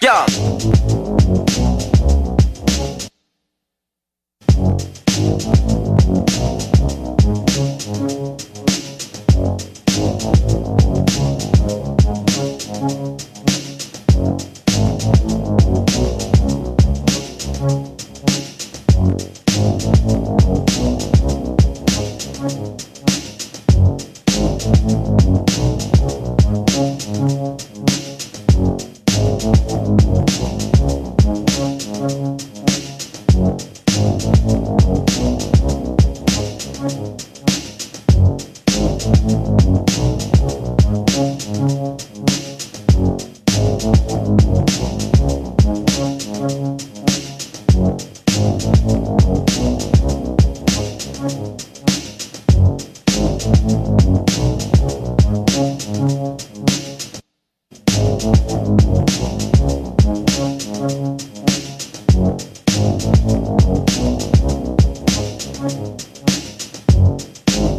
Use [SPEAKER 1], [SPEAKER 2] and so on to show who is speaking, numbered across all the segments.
[SPEAKER 1] Yeah.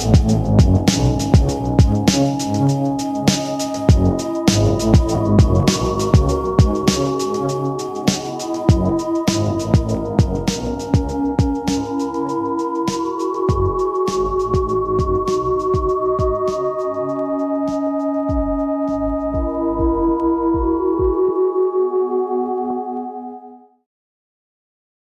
[SPEAKER 2] Mm-hmm.